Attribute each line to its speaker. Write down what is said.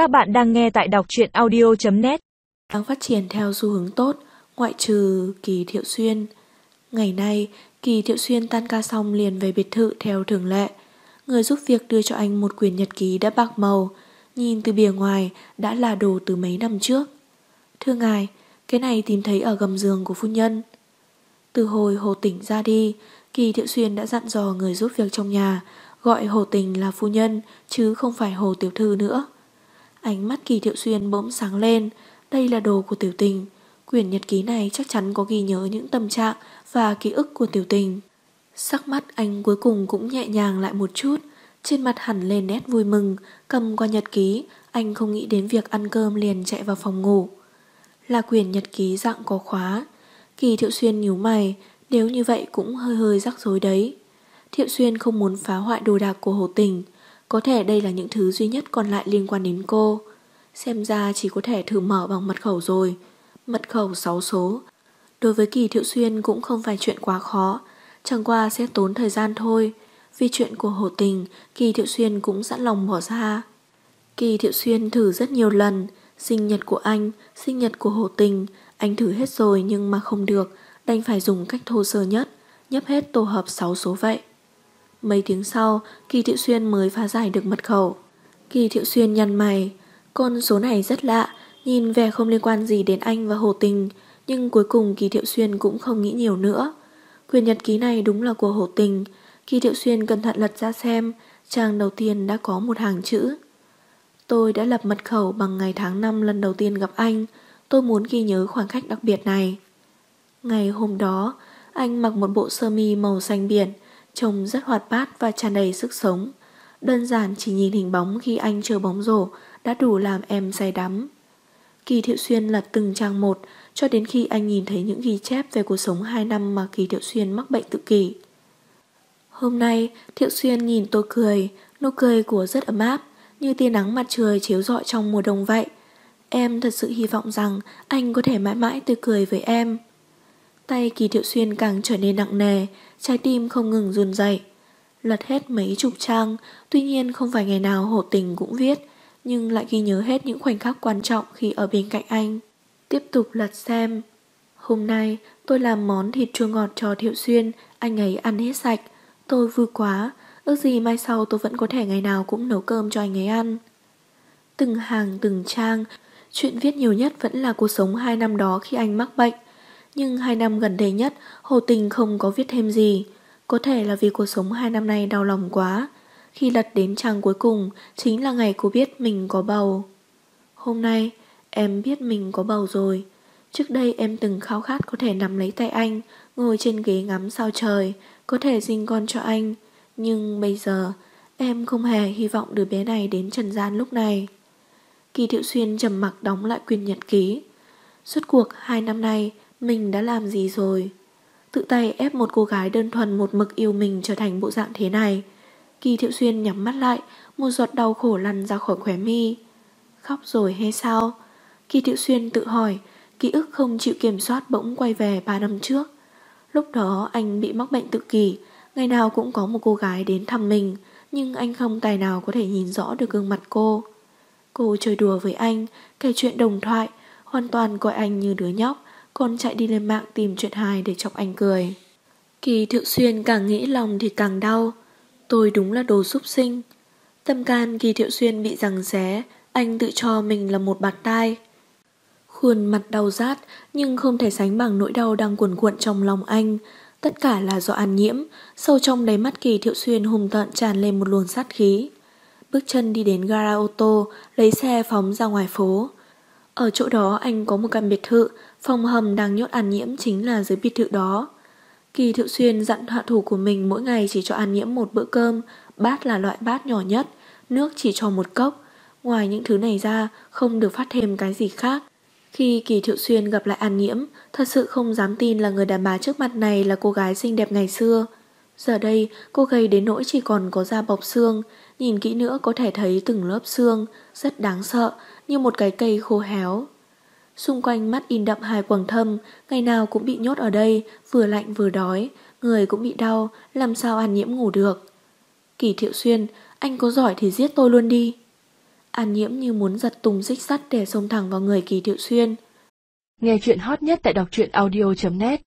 Speaker 1: Các bạn đang nghe tại đọc truyện audio.net
Speaker 2: Đang phát triển theo xu hướng tốt, ngoại trừ Kỳ Thiệu Xuyên. Ngày nay, Kỳ Thiệu Xuyên tan ca xong liền về biệt thự theo thường lệ. Người giúp việc đưa cho anh một quyển nhật ký đã bạc màu, nhìn từ bìa ngoài đã là đồ từ mấy năm trước. Thưa ngài, cái này tìm thấy ở gầm giường của phu nhân. Từ hồi Hồ Tỉnh ra đi, Kỳ Thiệu Xuyên đã dặn dò người giúp việc trong nhà gọi Hồ Tình là phu nhân chứ không phải Hồ Tiểu Thư nữa. Ánh mắt Kỳ Thiệu Xuyên bỗng sáng lên, đây là đồ của Tiểu Tình. Quyển nhật ký này chắc chắn có ghi nhớ những tâm trạng và ký ức của Tiểu Tình. Sắc mắt anh cuối cùng cũng nhẹ nhàng lại một chút, trên mặt hẳn lên nét vui mừng, cầm qua nhật ký, anh không nghĩ đến việc ăn cơm liền chạy vào phòng ngủ. Là quyển nhật ký dạng có khóa. Kỳ Thiệu Xuyên nhíu mày, nếu như vậy cũng hơi hơi rắc rối đấy. Thiệu Xuyên không muốn phá hoại đồ đạc của Hồ Tình, có thể đây là những thứ duy nhất còn lại liên quan đến cô. Xem ra chỉ có thể thử mở bằng mật khẩu rồi. Mật khẩu 6 số. Đối với Kỳ Thiệu Xuyên cũng không phải chuyện quá khó, chẳng qua sẽ tốn thời gian thôi. Vì chuyện của Hồ Tình, Kỳ Thiệu Xuyên cũng sẵn lòng bỏ ra. Kỳ Thiệu Xuyên thử rất nhiều lần, sinh nhật của anh, sinh nhật của Hồ Tình, anh thử hết rồi nhưng mà không được, đành phải dùng cách thô sơ nhất, nhấp hết tổ hợp 6 số vậy. Mấy tiếng sau, Kỳ Thiệu Xuyên mới phá giải được mật khẩu. Kỳ Thiệu Xuyên nhăn mày, con số này rất lạ, nhìn vẻ không liên quan gì đến anh và Hồ Tình, nhưng cuối cùng Kỳ Thiệu Xuyên cũng không nghĩ nhiều nữa. Quyền nhật ký này đúng là của Hồ Tình, Kỳ Thiệu Xuyên cẩn thận lật ra xem, trang đầu tiên đã có một hàng chữ. Tôi đã lập mật khẩu bằng ngày tháng năm lần đầu tiên gặp anh, tôi muốn ghi nhớ khoảnh khắc đặc biệt này. Ngày hôm đó, anh mặc một bộ sơ mi màu xanh biển, trông rất hoạt bát và tràn đầy sức sống. Đơn giản chỉ nhìn hình bóng khi anh chờ bóng rổ đã đủ làm em say đắm. Kỳ Thiệu Xuyên lật từng trang một cho đến khi anh nhìn thấy những ghi chép về cuộc sống 2 năm mà Kỳ Thiệu Xuyên mắc bệnh tự kỷ. Hôm nay, Thiệu Xuyên nhìn tôi cười, nụ cười của rất ấm áp, như tia nắng mặt trời chiếu rọi trong mùa đông vậy. Em thật sự hy vọng rằng anh có thể mãi mãi tươi cười với em. Tay Kỳ Thiệu Xuyên càng trở nên nặng nề, trái tim không ngừng run dậy. Lật hết mấy chục trang, tuy nhiên không phải ngày nào hổ tình cũng viết, nhưng lại ghi nhớ hết những khoảnh khắc quan trọng khi ở bên cạnh anh. Tiếp tục lật xem. Hôm nay tôi làm món thịt chua ngọt cho Thiệu Xuyên, anh ấy ăn hết sạch. Tôi vui quá, ước gì mai sau tôi vẫn có thể ngày nào cũng nấu cơm cho anh ấy ăn. Từng hàng từng trang, chuyện viết nhiều nhất vẫn là cuộc sống hai năm đó khi anh mắc bệnh. Nhưng hai năm gần đây nhất, Hồ Tình không có viết thêm gì. Có thể là vì cuộc sống hai năm nay đau lòng quá. Khi lật đến trang cuối cùng, chính là ngày cô biết mình có bầu. Hôm nay, em biết mình có bầu rồi. Trước đây em từng khao khát có thể nắm lấy tay anh, ngồi trên ghế ngắm sao trời, có thể sinh con cho anh. Nhưng bây giờ, em không hề hy vọng đứa bé này đến trần gian lúc này. Kỳ Thiệu Xuyên trầm mặc đóng lại quyền nhật ký. Suốt cuộc hai năm nay, mình đã làm gì rồi? Tự tay ép một cô gái đơn thuần một mực yêu mình trở thành bộ dạng thế này. Kỳ Thiệu Xuyên nhắm mắt lại, một giọt đau khổ lăn ra khỏi khóe mi. Khóc rồi hay sao? Kỳ Thiệu Xuyên tự hỏi, ký ức không chịu kiểm soát bỗng quay về 3 năm trước. Lúc đó anh bị mắc bệnh tự kỷ, ngày nào cũng có một cô gái đến thăm mình, nhưng anh không tài nào có thể nhìn rõ được gương mặt cô. Cô chơi đùa với anh, kể chuyện đồng thoại, hoàn toàn coi anh như đứa nhóc, còn chạy đi lên mạng tìm chuyện hài để chọc anh cười. Kỳ Thiệu Xuyên càng nghĩ lòng thì càng đau. Tôi đúng là đồ súc sinh. Tâm can Kỳ Thiệu Xuyên bị rằng xé, anh tự cho mình là một bạt tai. Khuôn mặt đau rát nhưng không thể sánh bằng nỗi đau đang cuồn cuộn trong lòng anh. Tất cả là do an nhiễm, sâu trong đáy mắt Kỳ Thiệu Xuyên hùng tợn tràn lên một luồng sát khí. Bước chân đi đến gara ô tô, lấy xe phóng ra ngoài phố. Ở chỗ đó anh có một căn biệt thự, phòng hầm đang nhốt An Nhiễm chính là dưới biệt thự đó. Kỳ Thiệu Xuyên dặn hạ thủ của mình mỗi ngày chỉ cho An Nhiễm một bữa cơm, bát là loại bát nhỏ nhất, nước chỉ cho một cốc. Ngoài những thứ này ra, không được phát thêm cái gì khác. Khi Kỳ Thiệu Xuyên gặp lại An Nhiễm, thật sự không dám tin là người đàn bà trước mặt này là cô gái xinh đẹp ngày xưa. Giờ đây, cô gầy đến nỗi chỉ còn có da bọc xương, nhìn kỹ nữa có thể thấy từng lớp xương, rất đáng sợ, như một cái cây khô héo. Xung quanh mắt in đậm hai quầng thâm, ngày nào cũng bị nhốt ở đây, vừa lạnh vừa đói, người cũng bị đau, làm sao An Nhiễm ngủ được. Kỳ Thiệu Xuyên, anh có giỏi thì giết tôi luôn đi. An nhiễm như muốn giật tung xích sắt để xông thẳng vào người Kỳ Thiệu Xuyên.
Speaker 1: Nghe chuyện hot nhất tại đọc truyện audio.net